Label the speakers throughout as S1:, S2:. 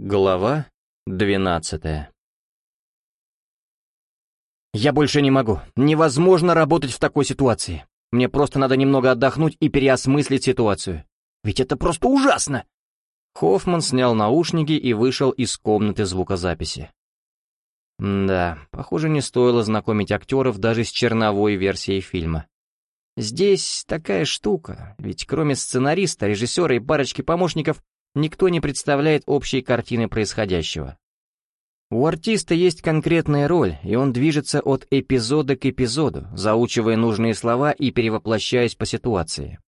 S1: Глава двенадцатая «Я больше не могу. Невозможно работать в такой ситуации. Мне просто надо немного отдохнуть и переосмыслить ситуацию. Ведь это просто ужасно!» Хоффман снял наушники и вышел из комнаты звукозаписи. Да, похоже, не стоило знакомить актеров даже с черновой версией фильма. Здесь такая штука, ведь кроме сценариста, режиссера и парочки помощников, никто не представляет общей картины происходящего. У артиста есть конкретная роль, и он движется от эпизода к эпизоду, заучивая нужные слова и перевоплощаясь по ситуации.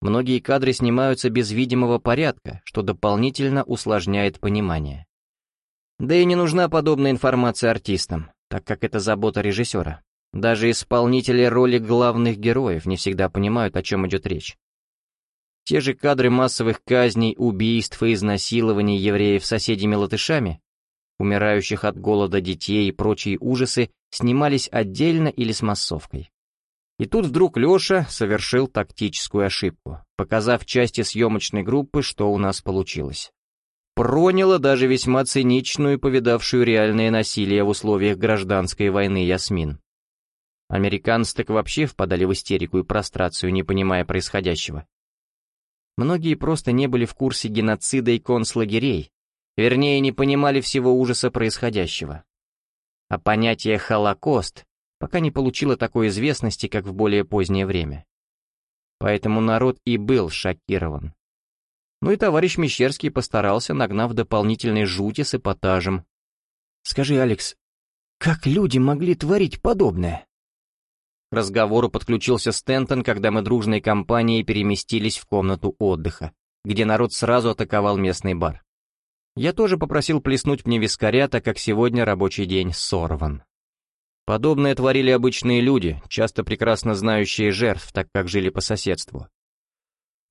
S1: Многие кадры снимаются без видимого порядка, что дополнительно усложняет понимание. Да и не нужна подобная информация артистам, так как это забота режиссера. Даже исполнители роли главных героев не всегда понимают, о чем идет речь. Те же кадры массовых казней, убийств и изнасилований евреев соседями-латышами, умирающих от голода детей и прочие ужасы, снимались отдельно или с массовкой. И тут вдруг Леша совершил тактическую ошибку, показав части съемочной группы, что у нас получилось. Проняло даже весьма циничную, повидавшую реальное насилие в условиях гражданской войны Ясмин. Американцы так вообще впадали в истерику и прострацию, не понимая происходящего. Многие просто не были в курсе геноцида и концлагерей, вернее, не понимали всего ужаса происходящего. А понятие «Холокост» пока не получило такой известности, как в более позднее время. Поэтому народ и был шокирован. Ну и товарищ Мещерский постарался, нагнав дополнительной жути с эпатажем. «Скажи, Алекс, как люди могли творить подобное?» Разговору подключился Стентон, когда мы дружной компанией переместились в комнату отдыха, где народ сразу атаковал местный бар. Я тоже попросил плеснуть мне вискаря, так как сегодня рабочий день сорван. Подобное творили обычные люди, часто прекрасно знающие жертв, так как жили по соседству.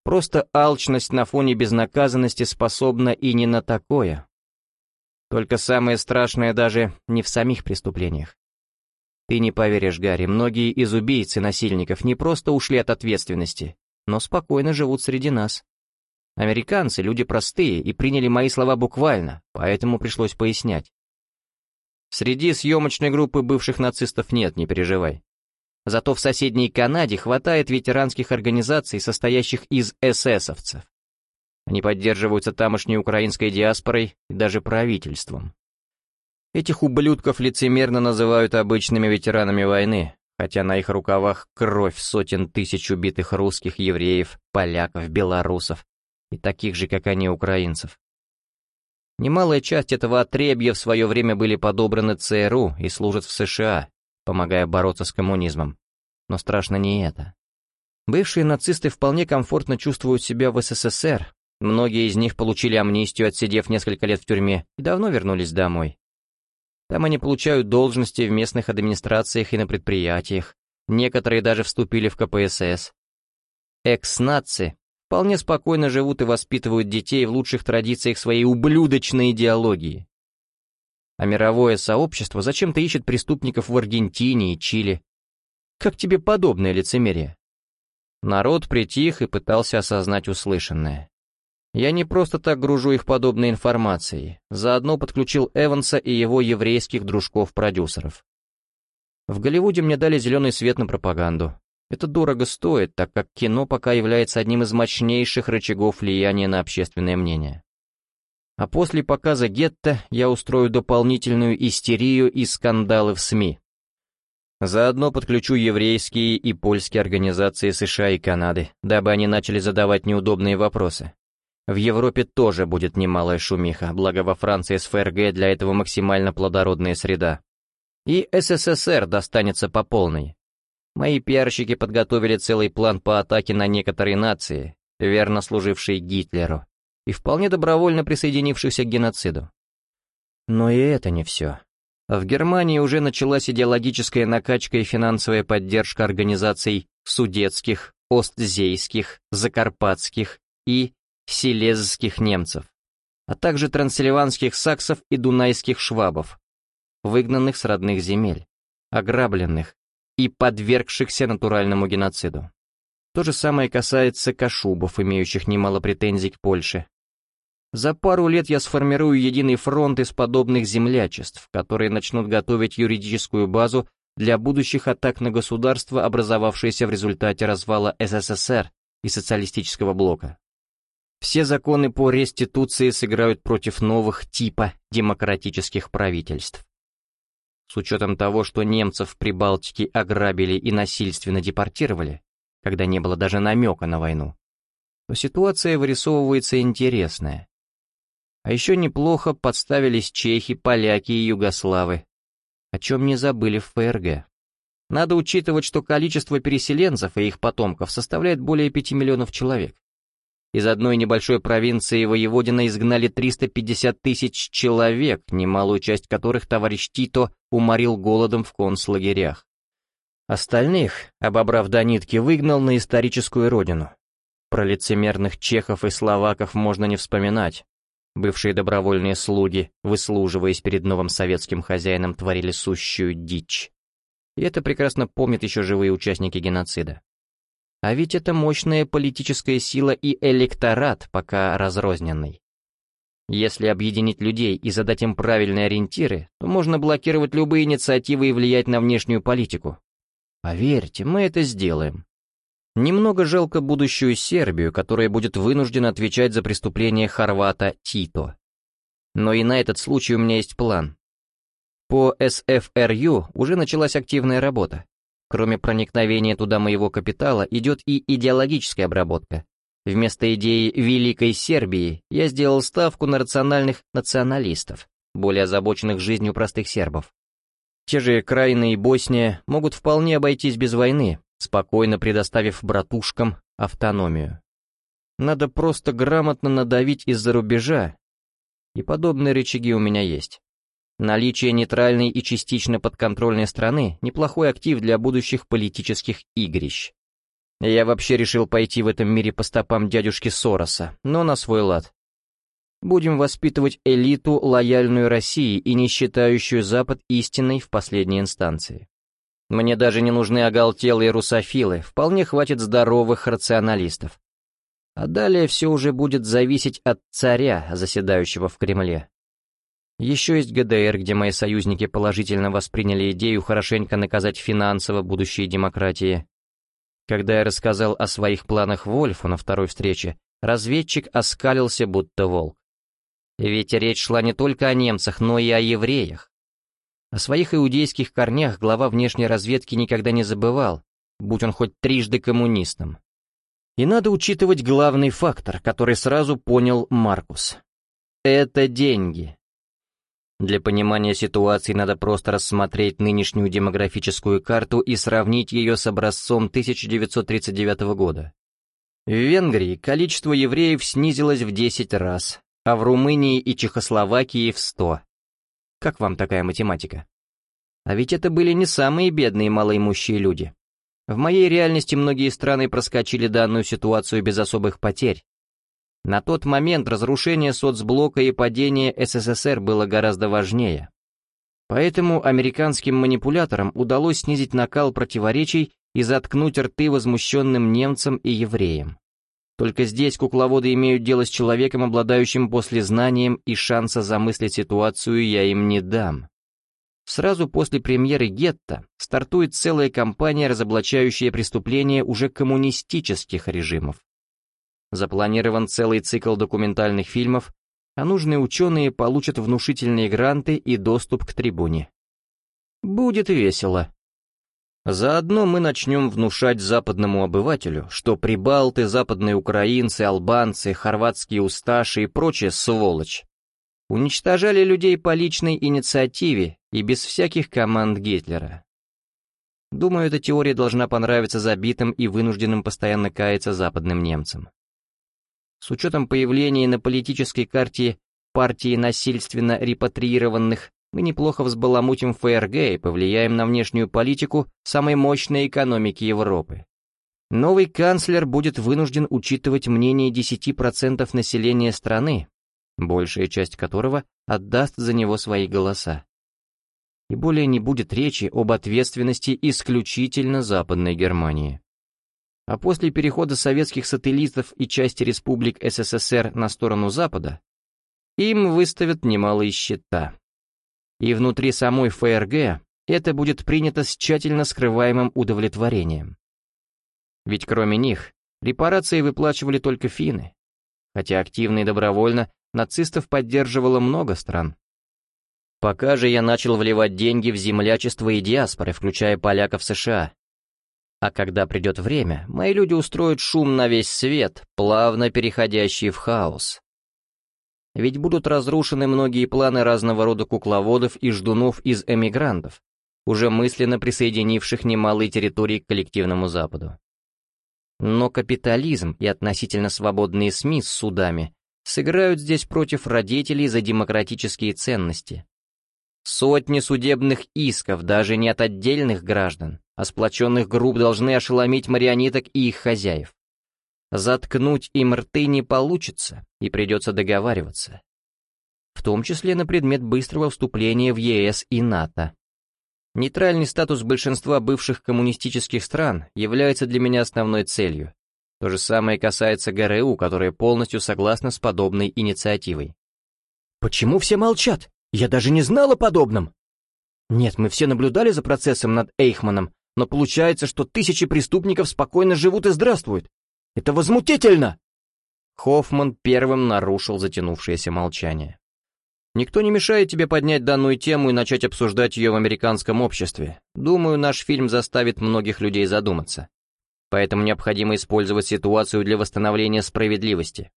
S1: Просто алчность на фоне безнаказанности способна и не на такое. Только самое страшное даже не в самих преступлениях. Ты не поверишь, Гарри, многие из убийц и насильников не просто ушли от ответственности, но спокойно живут среди нас. Американцы — люди простые и приняли мои слова буквально, поэтому пришлось пояснять. Среди съемочной группы бывших нацистов нет, не переживай. Зато в соседней Канаде хватает ветеранских организаций, состоящих из эсэсовцев. Они поддерживаются тамошней украинской диаспорой и даже правительством. Этих ублюдков лицемерно называют обычными ветеранами войны, хотя на их рукавах кровь сотен тысяч убитых русских, евреев, поляков, белорусов и таких же, как они, украинцев. Немалая часть этого отребья в свое время были подобраны ЦРУ и служат в США, помогая бороться с коммунизмом. Но страшно не это. Бывшие нацисты вполне комфортно чувствуют себя в СССР, многие из них получили амнистию, отсидев несколько лет в тюрьме, и давно вернулись домой. Там они получают должности в местных администрациях и на предприятиях. Некоторые даже вступили в КПСС. Экс-нации вполне спокойно живут и воспитывают детей в лучших традициях своей ублюдочной идеологии. А мировое сообщество зачем-то ищет преступников в Аргентине и Чили. Как тебе подобное лицемерие? Народ притих и пытался осознать услышанное. Я не просто так гружу их подобной информацией, заодно подключил Эванса и его еврейских дружков-продюсеров. В Голливуде мне дали зеленый свет на пропаганду. Это дорого стоит, так как кино пока является одним из мощнейших рычагов влияния на общественное мнение. А после показа «Гетто» я устрою дополнительную истерию и скандалы в СМИ. Заодно подключу еврейские и польские организации США и Канады, дабы они начали задавать неудобные вопросы. В Европе тоже будет немалая шумиха, благо во Франции с ФРГ для этого максимально плодородная среда. И СССР достанется по полной. Мои пиарщики подготовили целый план по атаке на некоторые нации, верно служившие Гитлеру, и вполне добровольно присоединившихся к геноциду. Но и это не все. В Германии уже началась идеологическая накачка и финансовая поддержка организаций судетских, остзейских, закарпатских и силезских немцев, а также трансильванских саксов и дунайских швабов, выгнанных с родных земель, ограбленных и подвергшихся натуральному геноциду. То же самое касается кашубов, имеющих немало претензий к Польше. За пару лет я сформирую единый фронт из подобных землячеств, которые начнут готовить юридическую базу для будущих атак на государство, образовавшееся в результате развала СССР и социалистического блока. Все законы по реституции сыграют против новых типа демократических правительств. С учетом того, что немцев в Прибалтике ограбили и насильственно депортировали, когда не было даже намека на войну, то ситуация вырисовывается интересная. А еще неплохо подставились чехи, поляки и югославы, о чем не забыли в ФРГ. Надо учитывать, что количество переселенцев и их потомков составляет более 5 миллионов человек. Из одной небольшой провинции Воеводина изгнали 350 тысяч человек, немалую часть которых товарищ Тито уморил голодом в концлагерях. Остальных, обобрав до нитки, выгнал на историческую родину. Про лицемерных чехов и словаков можно не вспоминать. Бывшие добровольные слуги, выслуживаясь перед новым советским хозяином, творили сущую дичь. И это прекрасно помнят еще живые участники геноцида. А ведь это мощная политическая сила и электорат, пока разрозненный. Если объединить людей и задать им правильные ориентиры, то можно блокировать любые инициативы и влиять на внешнюю политику. Поверьте, мы это сделаем. Немного жалко будущую Сербию, которая будет вынуждена отвечать за преступление хорвата Тито. Но и на этот случай у меня есть план. По СФРЮ уже началась активная работа. Кроме проникновения туда моего капитала, идет и идеологическая обработка. Вместо идеи «Великой Сербии» я сделал ставку на рациональных националистов, более озабоченных жизнью простых сербов. Те же Крайна и Босния могут вполне обойтись без войны, спокойно предоставив братушкам автономию. Надо просто грамотно надавить из-за рубежа, и подобные рычаги у меня есть. Наличие нейтральной и частично подконтрольной страны – неплохой актив для будущих политических игрищ. Я вообще решил пойти в этом мире по стопам дядюшки Сороса, но на свой лад. Будем воспитывать элиту, лояльную России и не считающую Запад истинной в последней инстанции. Мне даже не нужны оголтелые русофилы, вполне хватит здоровых рационалистов. А далее все уже будет зависеть от царя, заседающего в Кремле. Еще есть ГДР, где мои союзники положительно восприняли идею хорошенько наказать финансово будущие демократии. Когда я рассказал о своих планах Вольфу на второй встрече, разведчик оскалился, будто волк. Ведь речь шла не только о немцах, но и о евреях. О своих иудейских корнях глава внешней разведки никогда не забывал, будь он хоть трижды коммунистом. И надо учитывать главный фактор, который сразу понял Маркус. Это деньги. Для понимания ситуации надо просто рассмотреть нынешнюю демографическую карту и сравнить ее с образцом 1939 года. В Венгрии количество евреев снизилось в 10 раз, а в Румынии и Чехословакии в 100. Как вам такая математика? А ведь это были не самые бедные малоимущие люди. В моей реальности многие страны проскочили данную ситуацию без особых потерь, на тот момент разрушение соцблока и падение СССР было гораздо важнее. Поэтому американским манипуляторам удалось снизить накал противоречий и заткнуть рты возмущенным немцам и евреям. Только здесь кукловоды имеют дело с человеком, обладающим послезнанием, и шанса замыслить ситуацию я им не дам. Сразу после премьеры «Гетто» стартует целая кампания, разоблачающая преступления уже коммунистических режимов. Запланирован целый цикл документальных фильмов, а нужные ученые получат внушительные гранты и доступ к трибуне. Будет весело. Заодно мы начнем внушать западному обывателю, что прибалты, западные украинцы, албанцы, хорватские усташи и прочая сволочь уничтожали людей по личной инициативе и без всяких команд Гитлера. Думаю, эта теория должна понравиться забитым и вынужденным постоянно каяться западным немцам. С учетом появления на политической карте партии насильственно репатриированных, мы неплохо взбаламутим ФРГ и повлияем на внешнюю политику самой мощной экономики Европы. Новый канцлер будет вынужден учитывать мнение 10% населения страны, большая часть которого отдаст за него свои голоса. И более не будет речи об ответственности исключительно Западной Германии. А после перехода советских сателлитов и части республик СССР на сторону Запада, им выставят немалые счета. И внутри самой ФРГ это будет принято с тщательно скрываемым удовлетворением. Ведь кроме них, репарации выплачивали только финны, хотя активно и добровольно нацистов поддерживало много стран. Пока же я начал вливать деньги в землячество и диаспоры, включая поляков США. А когда придет время, мои люди устроят шум на весь свет, плавно переходящий в хаос. Ведь будут разрушены многие планы разного рода кукловодов и ждунов из эмигрантов, уже мысленно присоединивших немалые территории к коллективному Западу. Но капитализм и относительно свободные СМИ с судами сыграют здесь против родителей за демократические ценности, Сотни судебных исков даже не от отдельных граждан, а сплоченных групп должны ошеломить марионеток и их хозяев. Заткнуть им рты не получится, и придется договариваться. В том числе на предмет быстрого вступления в ЕС и НАТО. Нейтральный статус большинства бывших коммунистических стран является для меня основной целью. То же самое касается ГРУ, которая полностью согласна с подобной инициативой. «Почему все молчат?» Я даже не знал о подобном. Нет, мы все наблюдали за процессом над Эйхманом, но получается, что тысячи преступников спокойно живут и здравствуют. Это возмутительно!» Хоффман первым нарушил затянувшееся молчание. «Никто не мешает тебе поднять данную тему и начать обсуждать ее в американском обществе. Думаю, наш фильм заставит многих людей задуматься. Поэтому необходимо использовать ситуацию для восстановления справедливости.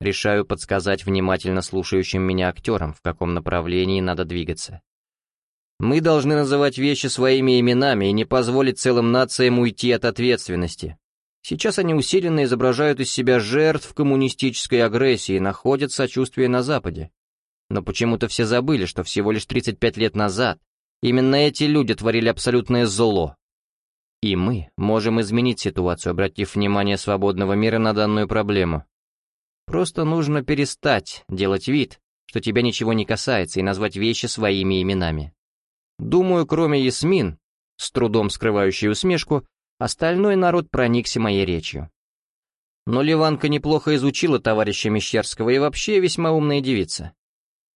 S1: Решаю подсказать внимательно слушающим меня актерам, в каком направлении надо двигаться. Мы должны называть вещи своими именами и не позволить целым нациям уйти от ответственности. Сейчас они усиленно изображают из себя жертв коммунистической агрессии и находят сочувствие на Западе. Но почему-то все забыли, что всего лишь 35 лет назад именно эти люди творили абсолютное зло. И мы можем изменить ситуацию, обратив внимание свободного мира на данную проблему. Просто нужно перестать делать вид, что тебя ничего не касается, и назвать вещи своими именами. Думаю, кроме Ясмин, с трудом скрывающей усмешку, остальной народ проникся моей речью. Но Ливанка неплохо изучила товарища Мещерского и вообще весьма умная девица.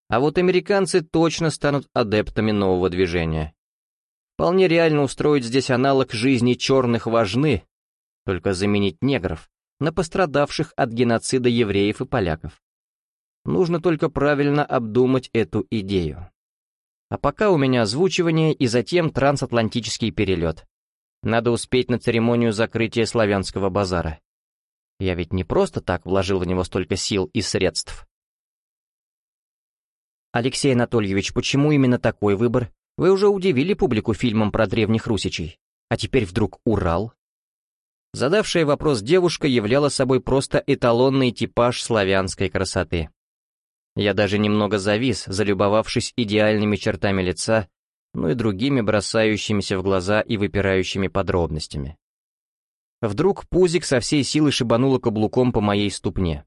S1: А вот американцы точно станут адептами нового движения. Вполне реально устроить здесь аналог жизни черных важны, только заменить негров на пострадавших от геноцида евреев и поляков. Нужно только правильно обдумать эту идею. А пока у меня озвучивание и затем трансатлантический перелет. Надо успеть на церемонию закрытия славянского базара. Я ведь не просто так вложил в него столько сил и средств. Алексей Анатольевич, почему именно такой выбор? Вы уже удивили публику фильмом про древних русичей. А теперь вдруг Урал? Задавшая вопрос девушка являла собой просто эталонный типаж славянской красоты. Я даже немного завис, залюбовавшись идеальными чертами лица, ну и другими бросающимися в глаза и выпирающими подробностями. Вдруг пузик со всей силы шибануло каблуком по моей ступне.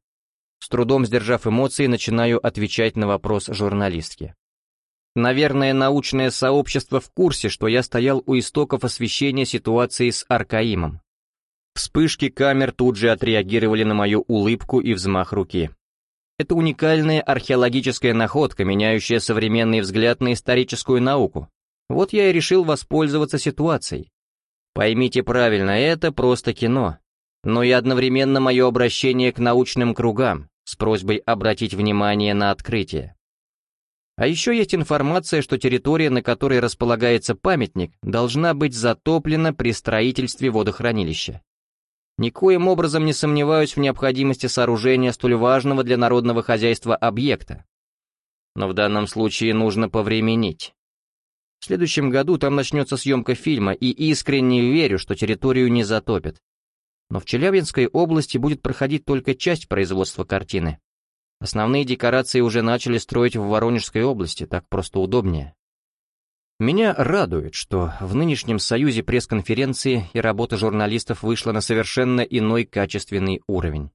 S1: С трудом сдержав эмоции, начинаю отвечать на вопрос журналистки. Наверное, научное сообщество в курсе, что я стоял у истоков освещения ситуации с Аркаимом. Вспышки камер тут же отреагировали на мою улыбку и взмах руки. Это уникальная археологическая находка, меняющая современный взгляд на историческую науку. Вот я и решил воспользоваться ситуацией. Поймите правильно, это просто кино. Но и одновременно мое обращение к научным кругам с просьбой обратить внимание на открытие. А еще есть информация, что территория, на которой располагается памятник, должна быть затоплена при строительстве водохранилища. Никоим образом не сомневаюсь в необходимости сооружения столь важного для народного хозяйства объекта. Но в данном случае нужно повременить. В следующем году там начнется съемка фильма, и искренне верю, что территорию не затопят. Но в Челябинской области будет проходить только часть производства картины. Основные декорации уже начали строить в Воронежской области, так просто удобнее. Меня радует, что в нынешнем союзе пресс-конференции и работа журналистов вышла на совершенно иной качественный уровень.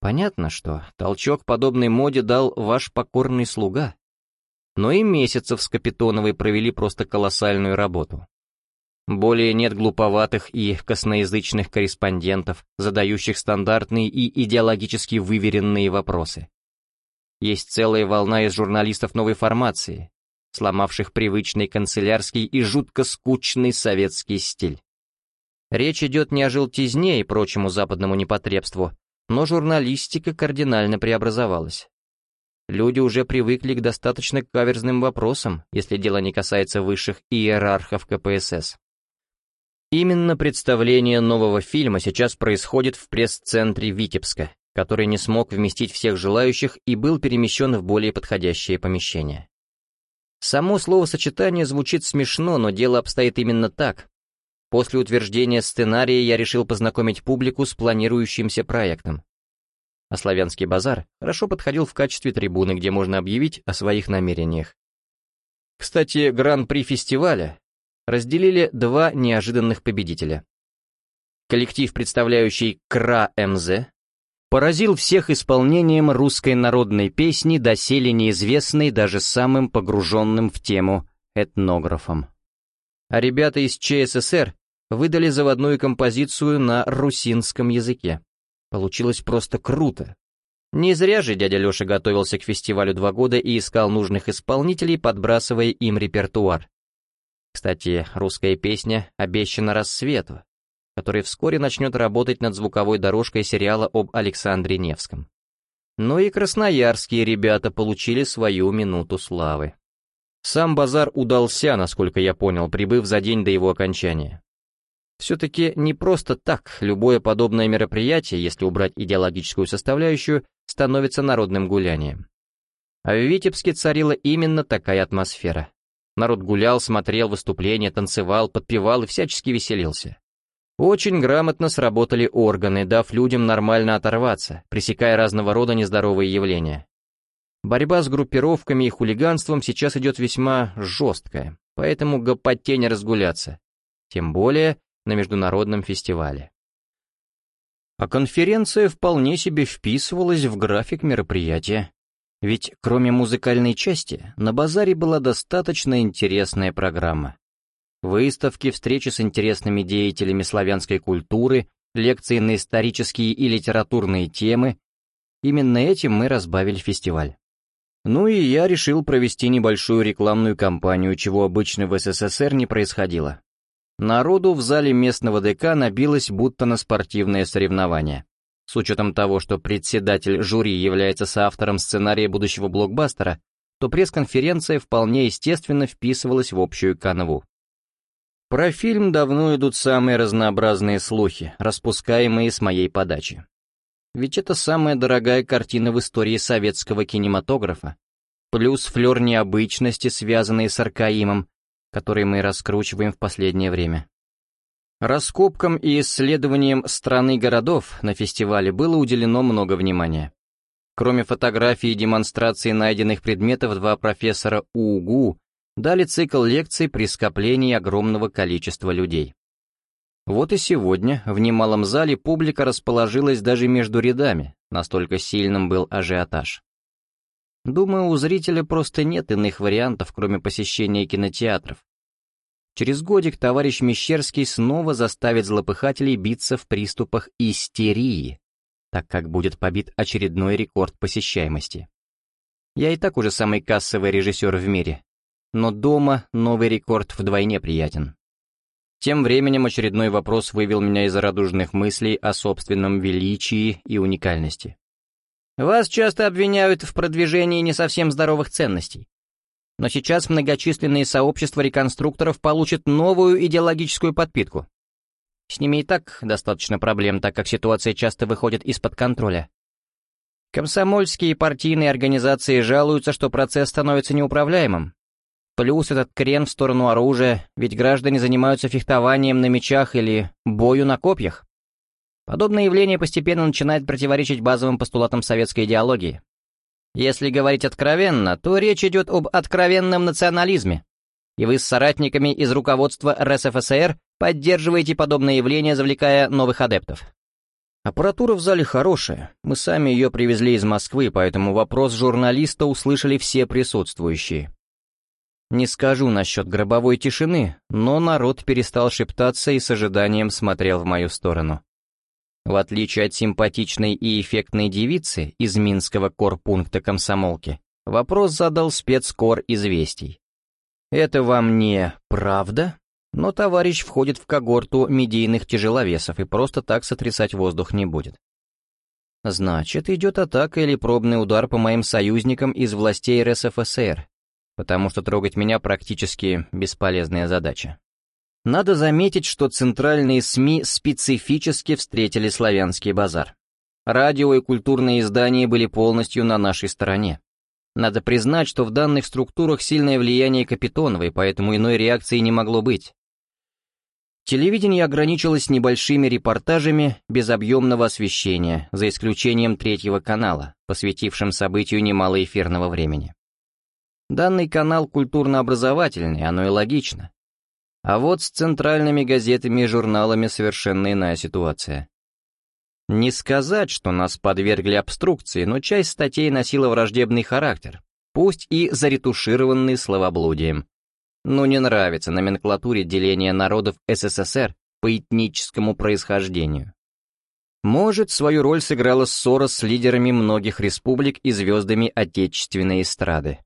S1: Понятно, что толчок подобной моде дал ваш покорный слуга. Но и месяцев с Капитоновой провели просто колоссальную работу. Более нет глуповатых и косноязычных корреспондентов, задающих стандартные и идеологически выверенные вопросы. Есть целая волна из журналистов новой формации, сломавших привычный канцелярский и жутко скучный советский стиль. Речь идет не о желтизне и прочему западному непотребству, но журналистика кардинально преобразовалась. Люди уже привыкли к достаточно каверзным вопросам, если дело не касается высших иерархов КПСС. Именно представление нового фильма сейчас происходит в пресс-центре Витебска, который не смог вместить всех желающих и был перемещен в более подходящее помещение. Само словосочетание звучит смешно, но дело обстоит именно так. После утверждения сценария я решил познакомить публику с планирующимся проектом. А «Славянский базар» хорошо подходил в качестве трибуны, где можно объявить о своих намерениях. Кстати, гран-при фестиваля разделили два неожиданных победителя. Коллектив, представляющий КРА-МЗ, поразил всех исполнением русской народной песни, доселе неизвестной даже самым погруженным в тему этнографам. А ребята из ЧССР выдали заводную композицию на русинском языке. Получилось просто круто. Не зря же дядя Леша готовился к фестивалю два года и искал нужных исполнителей, подбрасывая им репертуар. Кстати, русская песня обещана рассвету, который вскоре начнет работать над звуковой дорожкой сериала об Александре Невском. Ну и красноярские ребята получили свою минуту славы. Сам базар удался, насколько я понял, прибыв за день до его окончания. Все-таки не просто так любое подобное мероприятие, если убрать идеологическую составляющую, становится народным гулянием. А в Витебске царила именно такая атмосфера. Народ гулял, смотрел выступления, танцевал, подпевал и всячески веселился. Очень грамотно сработали органы, дав людям нормально оторваться, пресекая разного рода нездоровые явления. Борьба с группировками и хулиганством сейчас идет весьма жесткая, поэтому гопоте не разгуляться. Тем более на международном фестивале. А конференция вполне себе вписывалась в график мероприятия. Ведь кроме музыкальной части, на базаре была достаточно интересная программа. Выставки, встречи с интересными деятелями славянской культуры, лекции на исторические и литературные темы. Именно этим мы разбавили фестиваль. Ну и я решил провести небольшую рекламную кампанию, чего обычно в СССР не происходило. Народу в зале местного ДК набилось будто на спортивное соревнование. С учетом того, что председатель жюри является соавтором сценария будущего блокбастера, то пресс-конференция вполне естественно вписывалась в общую канву. Про фильм давно идут самые разнообразные слухи, распускаемые с моей подачи. Ведь это самая дорогая картина в истории советского кинематографа, плюс флер необычности, связанные с Аркаимом, который мы раскручиваем в последнее время. Раскопкам и исследованиям страны городов на фестивале было уделено много внимания. Кроме фотографий и демонстрации найденных предметов, два профессора УГУ дали цикл лекций при скоплении огромного количества людей. Вот и сегодня в немалом зале публика расположилась даже между рядами, настолько сильным был ажиотаж. Думаю, у зрителя просто нет иных вариантов, кроме посещения кинотеатров, Через годик товарищ Мещерский снова заставит злопыхателей биться в приступах истерии, так как будет побит очередной рекорд посещаемости. Я и так уже самый кассовый режиссер в мире, но дома новый рекорд вдвойне приятен. Тем временем очередной вопрос вывел меня из радужных мыслей о собственном величии и уникальности. Вас часто обвиняют в продвижении не совсем здоровых ценностей. Но сейчас многочисленные сообщества реконструкторов получат новую идеологическую подпитку. С ними и так достаточно проблем, так как ситуация часто выходит из-под контроля. Комсомольские партийные организации жалуются, что процесс становится неуправляемым. Плюс этот крен в сторону оружия, ведь граждане занимаются фехтованием на мечах или бою на копьях. Подобное явление постепенно начинает противоречить базовым постулатам советской идеологии. Если говорить откровенно, то речь идет об откровенном национализме. И вы с соратниками из руководства РСФСР поддерживаете подобное явление, завлекая новых адептов. Аппаратура в зале хорошая, мы сами ее привезли из Москвы, поэтому вопрос журналиста услышали все присутствующие. Не скажу насчет гробовой тишины, но народ перестал шептаться и с ожиданием смотрел в мою сторону. В отличие от симпатичной и эффектной девицы из Минского корпункта комсомолки, вопрос задал спецкор известий. Это вам не правда? Но товарищ входит в когорту медийных тяжеловесов и просто так сотрясать воздух не будет. Значит, идет атака или пробный удар по моим союзникам из властей РСФСР, потому что трогать меня практически бесполезная задача. Надо заметить, что центральные СМИ специфически встретили славянский базар. Радио и культурные издания были полностью на нашей стороне. Надо признать, что в данных структурах сильное влияние Капитоновой, поэтому иной реакции не могло быть. Телевидение ограничилось небольшими репортажами без объемного освещения, за исключением третьего канала, посвятившим событию немало эфирного времени. Данный канал культурно-образовательный, оно и логично. А вот с центральными газетами и журналами совершенно иная ситуация. Не сказать, что нас подвергли обструкции, но часть статей носила враждебный характер, пусть и заретушированный словоблудием. Но не нравится номенклатуре деления народов СССР по этническому происхождению. Может, свою роль сыграла ссора с лидерами многих республик и звездами отечественной эстрады.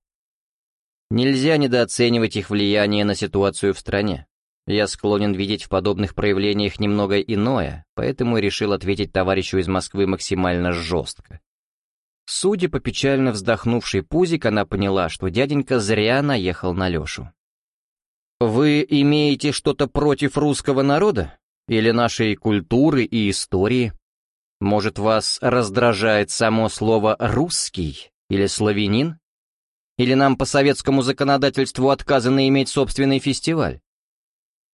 S1: Нельзя недооценивать их влияние на ситуацию в стране. Я склонен видеть в подобных проявлениях немного иное, поэтому решил ответить товарищу из Москвы максимально жестко. Судя по печально вздохнувшей пузик, она поняла, что дяденька зря наехал на Лешу. «Вы имеете что-то против русского народа? Или нашей культуры и истории? Может, вас раздражает само слово «русский» или «славянин»? Или нам по советскому законодательству отказано иметь собственный фестиваль?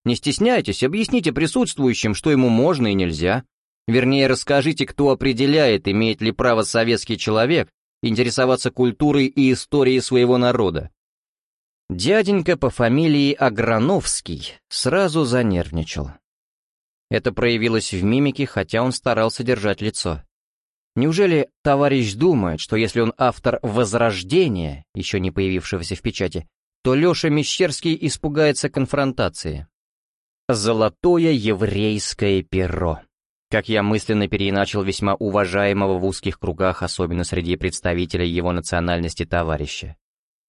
S1: Не стесняйтесь, объясните присутствующим, что ему можно и нельзя. Вернее, расскажите, кто определяет, имеет ли право советский человек интересоваться культурой и историей своего народа. Дяденька по фамилии Аграновский сразу занервничал. Это проявилось в мимике, хотя он старался держать лицо. Неужели товарищ думает, что если он автор «Возрождения», еще не появившегося в печати, то Леша Мещерский испугается конфронтации? «Золотое еврейское перо», как я мысленно переиначил весьма уважаемого в узких кругах, особенно среди представителей его национальности товарища.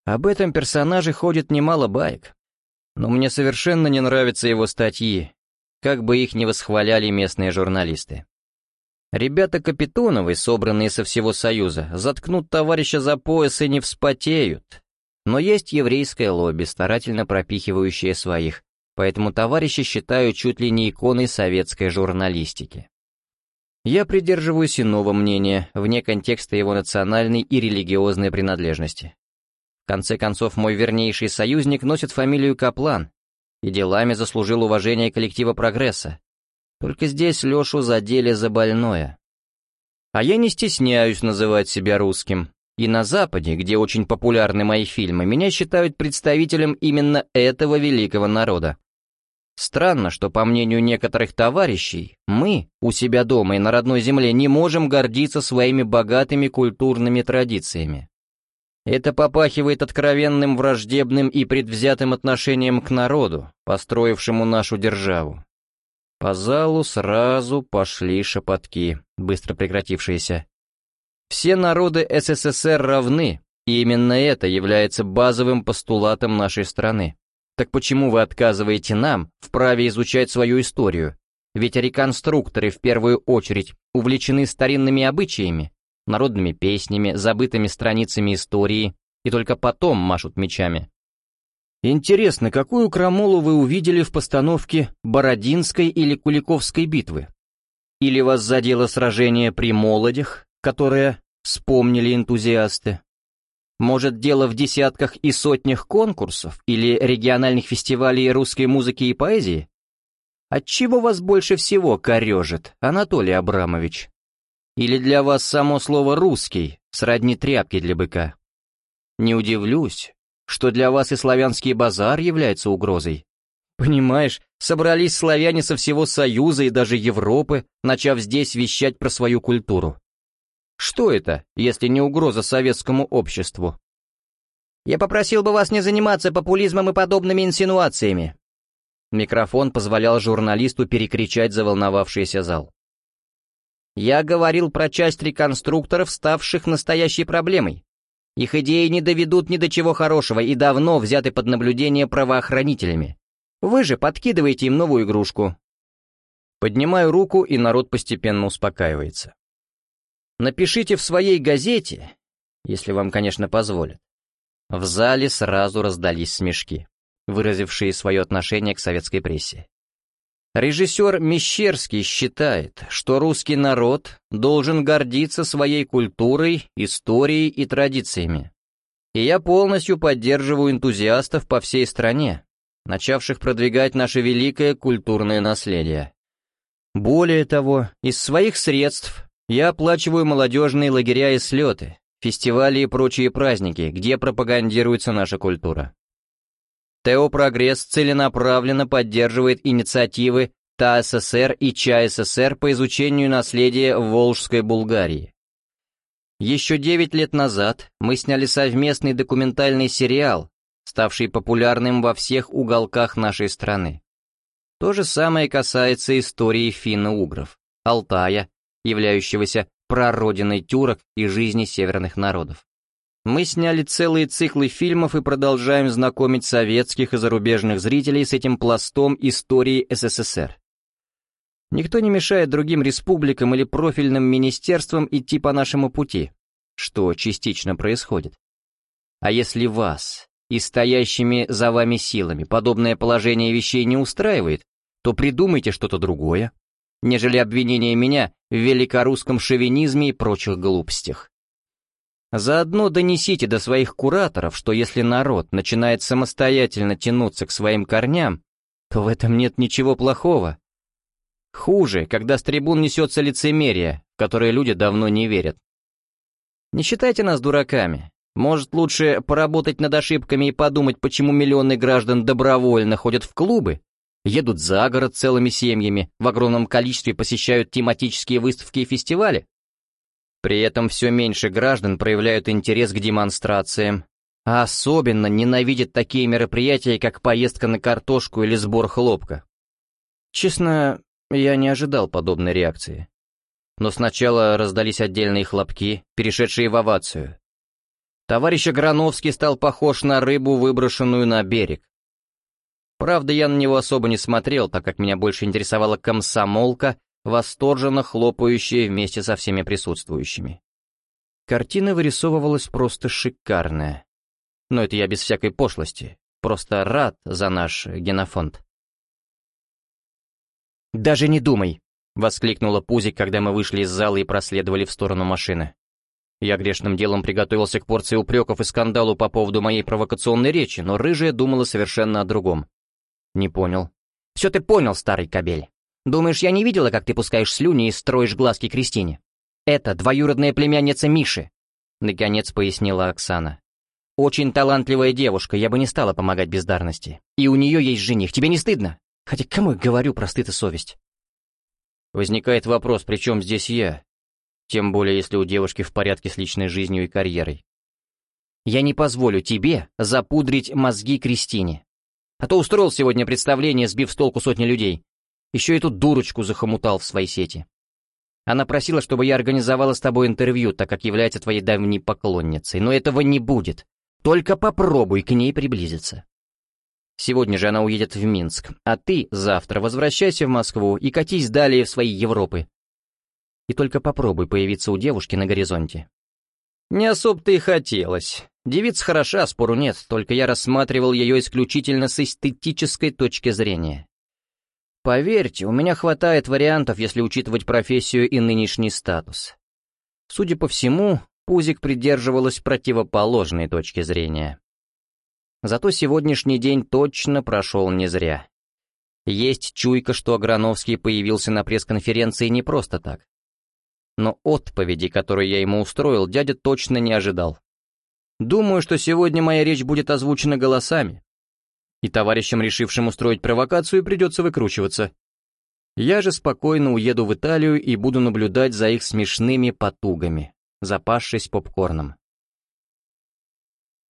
S1: Об этом персонаже ходит немало байк, но мне совершенно не нравятся его статьи, как бы их ни восхваляли местные журналисты. Ребята Капитоновой, собранные со всего Союза, заткнут товарища за пояс и не вспотеют. Но есть еврейское лобби, старательно пропихивающее своих, поэтому товарищи считаю чуть ли не иконой советской журналистики. Я придерживаюсь иного мнения, вне контекста его национальной и религиозной принадлежности. В конце концов, мой вернейший союзник носит фамилию Каплан и делами заслужил уважение коллектива «Прогресса». Только здесь Лешу задели за больное. А я не стесняюсь называть себя русским. И на Западе, где очень популярны мои фильмы, меня считают представителем именно этого великого народа. Странно, что, по мнению некоторых товарищей, мы, у себя дома и на родной земле, не можем гордиться своими богатыми культурными традициями. Это попахивает откровенным враждебным и предвзятым отношением к народу, построившему нашу державу. По залу сразу пошли шепотки, быстро прекратившиеся. Все народы СССР равны, и именно это является базовым постулатом нашей страны. Так почему вы отказываете нам в праве изучать свою историю? Ведь реконструкторы в первую очередь увлечены старинными обычаями, народными песнями, забытыми страницами истории, и только потом машут мечами. Интересно, какую крамолу вы увидели в постановке Бородинской или Куликовской битвы? Или вас задело сражение при Молодях, которое вспомнили энтузиасты? Может, дело в десятках и сотнях конкурсов или региональных фестивалей русской музыки и поэзии? Отчего вас больше всего корежит, Анатолий Абрамович? Или для вас само слово «русский» сродни тряпки для быка? Не удивлюсь, что для вас и славянский базар является угрозой. Понимаешь, собрались славяне со всего Союза и даже Европы, начав здесь вещать про свою культуру. Что это, если не угроза советскому обществу? Я попросил бы вас не заниматься популизмом и подобными инсинуациями. Микрофон позволял журналисту перекричать заволновавшийся зал. Я говорил про часть реконструкторов, ставших настоящей проблемой. Их идеи не доведут ни до чего хорошего и давно взяты под наблюдение правоохранителями. Вы же подкидываете им новую игрушку. Поднимаю руку, и народ постепенно успокаивается. Напишите в своей газете, если вам, конечно, позволят. В зале сразу раздались смешки, выразившие свое отношение к советской прессе. Режиссер Мещерский считает, что русский народ должен гордиться своей культурой, историей и традициями. И я полностью поддерживаю энтузиастов по всей стране, начавших продвигать наше великое культурное наследие. Более того, из своих средств я оплачиваю молодежные лагеря и слеты, фестивали и прочие праздники, где пропагандируется наша культура. ТО «Прогресс» целенаправленно поддерживает инициативы ТАССР и ЧАССР по изучению наследия Волжской Булгарии. Еще девять лет назад мы сняли совместный документальный сериал, ставший популярным во всех уголках нашей страны. То же самое касается истории финно-угров, Алтая, являющегося прародиной тюрок и жизни северных народов. Мы сняли целые циклы фильмов и продолжаем знакомить советских и зарубежных зрителей с этим пластом истории СССР. Никто не мешает другим республикам или профильным министерствам идти по нашему пути, что частично происходит. А если вас и стоящими за вами силами подобное положение вещей не устраивает, то придумайте что-то другое, нежели обвинение меня в великорусском шовинизме и прочих глупостях. Заодно донесите до своих кураторов, что если народ начинает самостоятельно тянуться к своим корням, то в этом нет ничего плохого. Хуже, когда с трибун несется лицемерие, в которое люди давно не верят. Не считайте нас дураками. Может, лучше поработать над ошибками и подумать, почему миллионы граждан добровольно ходят в клубы, едут за город целыми семьями, в огромном количестве посещают тематические выставки и фестивали? При этом все меньше граждан проявляют интерес к демонстрациям, а особенно ненавидят такие мероприятия, как поездка на картошку или сбор хлопка. Честно, я не ожидал подобной реакции. Но сначала раздались отдельные хлопки, перешедшие в овацию. Товарищ Аграновский стал похож на рыбу, выброшенную на берег. Правда, я на него особо не смотрел, так как меня больше интересовала комсомолка восторженно хлопающая вместе со всеми присутствующими. Картина вырисовывалась просто шикарная. Но это я без всякой пошлости, просто рад за наш генофонд. «Даже не думай!» — воскликнула Пузик, когда мы вышли из зала и проследовали в сторону машины. Я грешным делом приготовился к порции упреков и скандалу по поводу моей провокационной речи, но рыжая думала совершенно о другом. Не понял. «Все ты понял, старый кобель!» Думаешь, я не видела, как ты пускаешь слюни и строишь глазки Кристине? Это двоюродная племянница Миши», — наконец пояснила Оксана. «Очень талантливая девушка, я бы не стала помогать бездарности. И у нее есть жених, тебе не стыдно? Хотя кому я говорю про стыд и совесть?» Возникает вопрос, при чем здесь я? Тем более, если у девушки в порядке с личной жизнью и карьерой. Я не позволю тебе запудрить мозги Кристине. А то устроил сегодня представление, сбив с толку сотни людей. Еще эту дурочку захомутал в свои сети. Она просила, чтобы я организовала с тобой интервью, так как является твоей давней поклонницей, но этого не будет. Только попробуй к ней приблизиться. Сегодня же она уедет в Минск, а ты завтра возвращайся в Москву и катись далее в свои Европы. И только попробуй появиться у девушки на горизонте. Не особо-то и хотелось. Девица хороша, спору нет, только я рассматривал ее исключительно с эстетической точки зрения. Поверьте, у меня хватает вариантов, если учитывать профессию и нынешний статус. Судя по всему, Пузик придерживалась противоположной точки зрения. Зато сегодняшний день точно прошел не зря. Есть чуйка, что Аграновский появился на пресс-конференции не просто так. Но отповеди, которые я ему устроил, дядя точно не ожидал. Думаю, что сегодня моя речь будет озвучена голосами, и товарищам, решившим устроить провокацию, придется выкручиваться. Я же спокойно уеду в Италию и буду наблюдать за их смешными потугами, запасшись попкорном.